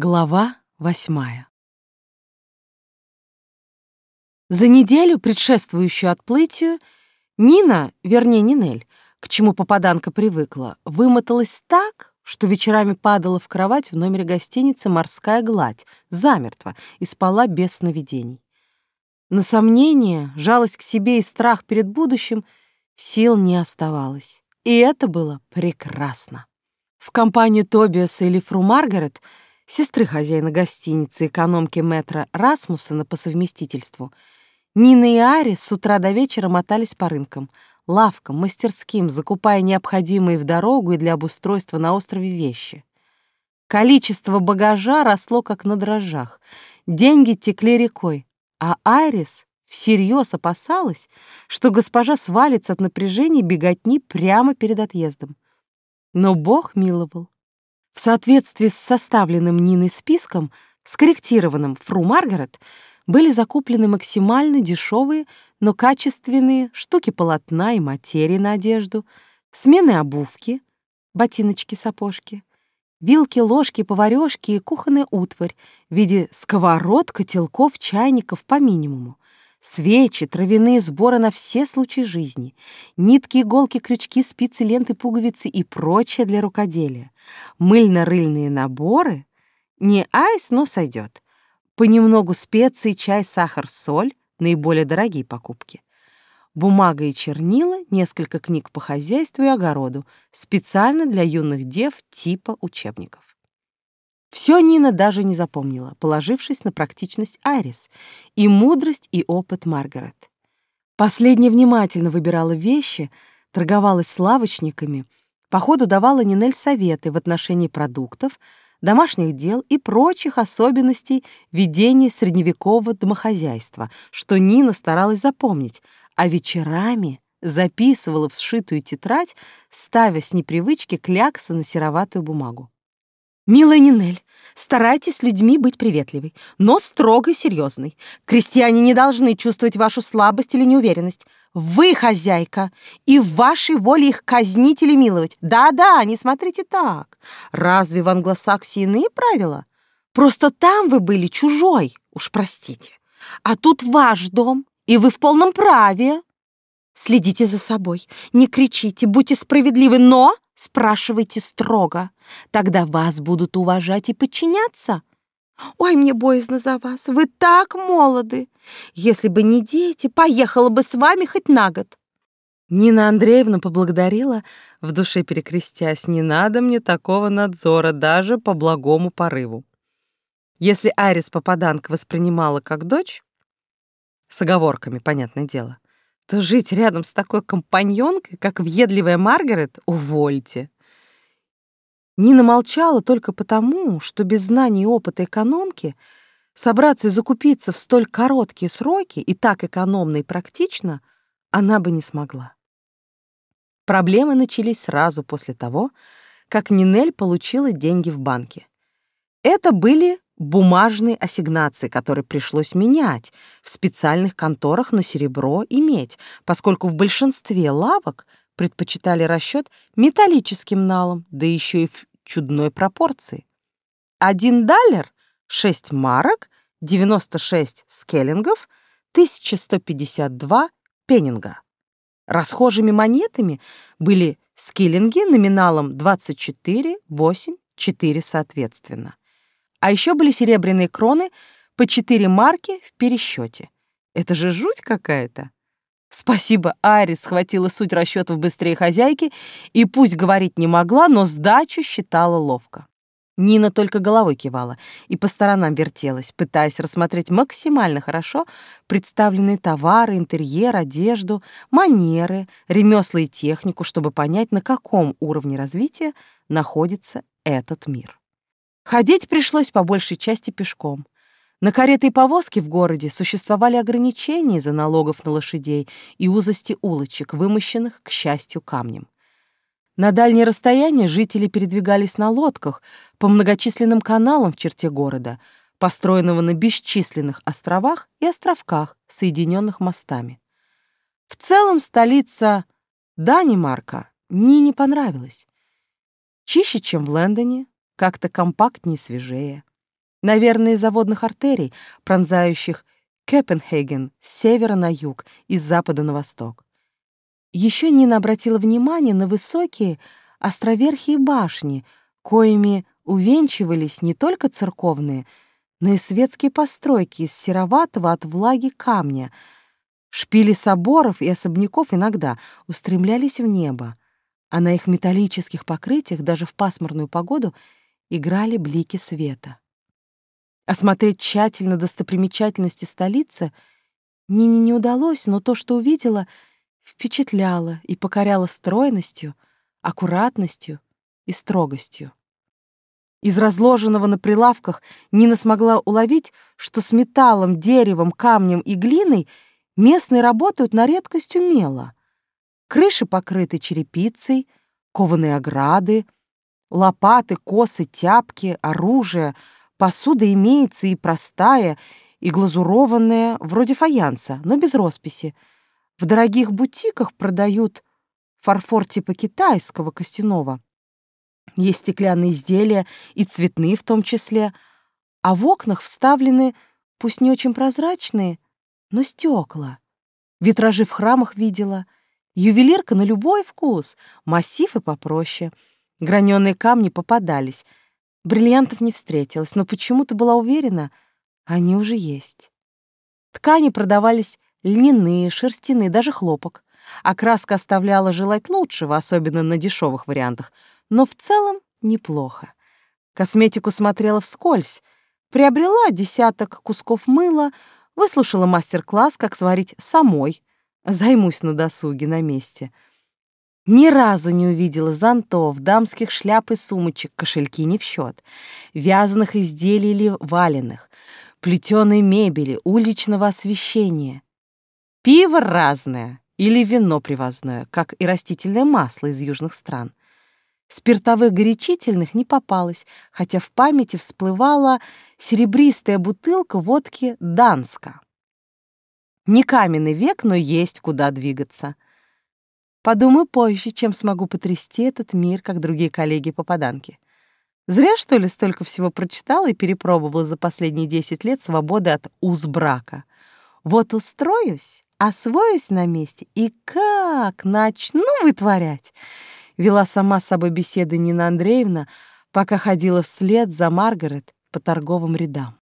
Глава восьмая За неделю, предшествующую отплытию, Нина, вернее Нинель, к чему попаданка привыкла, вымоталась так, что вечерами падала в кровать в номере гостиницы «Морская гладь», замертво, и спала без сновидений. На сомнение, жалость к себе и страх перед будущим сил не оставалось. И это было прекрасно. В компании Тобиаса или Фру Маргарет — сестры хозяина гостиницы, экономки метра Расмуссена по совместительству, Нина и Ари с утра до вечера мотались по рынкам, лавкам, мастерским, закупая необходимые в дорогу и для обустройства на острове вещи. Количество багажа росло как на дрожжах, деньги текли рекой, а Айрис всерьез опасалась, что госпожа свалится от напряжения беготни прямо перед отъездом. Но Бог миловал. В соответствии с составленным Ниной списком, скорректированным Фру Маргарет, были закуплены максимально дешевые, но качественные штуки полотна и материи на одежду, смены обувки, ботиночки-сапожки, вилки, ложки, поварёшки и кухонная утварь в виде сковород, котелков, чайников по минимуму, Свечи, травяные сборы на все случаи жизни, нитки, иголки, крючки, спицы, ленты, пуговицы и прочее для рукоделия. Мыльно-рыльные наборы. Не айс, но сойдет. Понемногу специи, чай, сахар, соль — наиболее дорогие покупки. Бумага и чернила, несколько книг по хозяйству и огороду, специально для юных дев типа учебников. Все Нина даже не запомнила, положившись на практичность Айрис и мудрость и опыт Маргарет. Последняя внимательно выбирала вещи, торговалась с лавочниками, по ходу давала Нинель советы в отношении продуктов, домашних дел и прочих особенностей ведения средневекового домохозяйства, что Нина старалась запомнить, а вечерами записывала в сшитую тетрадь, ставя с непривычки кляксы на сероватую бумагу. «Милая Нинель, старайтесь с людьми быть приветливой, но строго и серьезной. Крестьяне не должны чувствовать вашу слабость или неуверенность. Вы хозяйка, и в вашей воле их казнить или миловать. Да-да, не смотрите так. Разве в англосаксе иные правила? Просто там вы были чужой, уж простите. А тут ваш дом, и вы в полном праве. Следите за собой, не кричите, будьте справедливы, но Спрашивайте строго, тогда вас будут уважать и подчиняться. Ой, мне боязно за вас, вы так молоды. Если бы не дети, поехала бы с вами хоть на год. Нина Андреевна поблагодарила, в душе перекрестясь, не надо мне такого надзора даже по благому порыву. Если Арис попаданка воспринимала как дочь, с оговорками, понятное дело, то жить рядом с такой компаньонкой, как въедливая Маргарет, увольте. Нина молчала только потому, что без знаний и опыта экономки собраться и закупиться в столь короткие сроки и так экономно и практично она бы не смогла. Проблемы начались сразу после того, как Нинель получила деньги в банке. Это были бумажные ассигнации, которые пришлось менять в специальных конторах на серебро и медь, поскольку в большинстве лавок предпочитали расчет металлическим налом, да еще и в чудной пропорции. Один даллер — 6 марок, 96 скеллингов, 1152 пеннинга. Расхожими монетами были скиллинги номиналом 24, 8, 4 соответственно. А еще были серебряные кроны по четыре марки в пересчете. Это же жуть какая-то. Спасибо, Ари схватила суть расчетов быстрее хозяйки и пусть говорить не могла, но сдачу считала ловко. Нина только головой кивала и по сторонам вертелась, пытаясь рассмотреть максимально хорошо представленные товары, интерьер, одежду, манеры, ремесла и технику, чтобы понять, на каком уровне развития находится этот мир. Ходить пришлось по большей части пешком. На кареты и повозки в городе существовали ограничения из-за налогов на лошадей и узости улочек, вымощенных, к счастью, камнем. На дальние расстояния жители передвигались на лодках по многочисленным каналам в черте города, построенного на бесчисленных островах и островках, соединенных мостами. В целом столица Данимарка мне не понравилась. Чище, чем в Лондоне, как-то компактнее, свежее. Наверное, из-за водных артерий, пронзающих Копенхаген с севера на юг и с запада на восток. Еще Нина обратила внимание на высокие островерхие башни, коими увенчивались не только церковные, но и светские постройки из сероватого от влаги камня. Шпили соборов и особняков иногда устремлялись в небо, а на их металлических покрытиях даже в пасмурную погоду играли блики света. Осмотреть тщательно достопримечательности столицы Нине не удалось, но то, что увидела, впечатляло и покоряло стройностью, аккуратностью и строгостью. Из разложенного на прилавках Нина смогла уловить, что с металлом, деревом, камнем и глиной местные работают на редкость умело. Крыши покрыты черепицей, кованые ограды, лопаты, косы, тяпки, оружие, посуда имеется и простая, и глазурованная, вроде фаянса, но без росписи. В дорогих бутиках продают фарфор типа китайского костяного — есть стеклянные изделия, и цветные в том числе, а в окнах вставлены, пусть не очень прозрачные, но стекла. Витражи в храмах видела. Ювелирка на любой вкус, массив и попроще. Граненые камни попадались. Бриллиантов не встретилось, но почему-то была уверена, они уже есть. Ткани продавались льняные, шерстяные, даже хлопок. А краска оставляла желать лучшего, особенно на дешевых вариантах — но в целом неплохо. Косметику смотрела вскользь, приобрела десяток кусков мыла, выслушала мастер-класс, как сварить самой. Займусь на досуге на месте. Ни разу не увидела зонтов, дамских шляп и сумочек, кошельки не в счет, вязаных изделий или валенных, плетеной мебели, уличного освещения. Пиво разное или вино привозное, как и растительное масло из южных стран. Спиртовых горячительных не попалось, хотя в памяти всплывала серебристая бутылка водки «Данска». Не каменный век, но есть куда двигаться. Подумаю позже, чем смогу потрясти этот мир, как другие коллеги-попаданки. Зря, что ли, столько всего прочитала и перепробовала за последние десять лет свободы от уз брака. Вот устроюсь, освоюсь на месте и как начну вытворять — вела сама с собой беседы Нина Андреевна, пока ходила вслед за Маргарет по торговым рядам.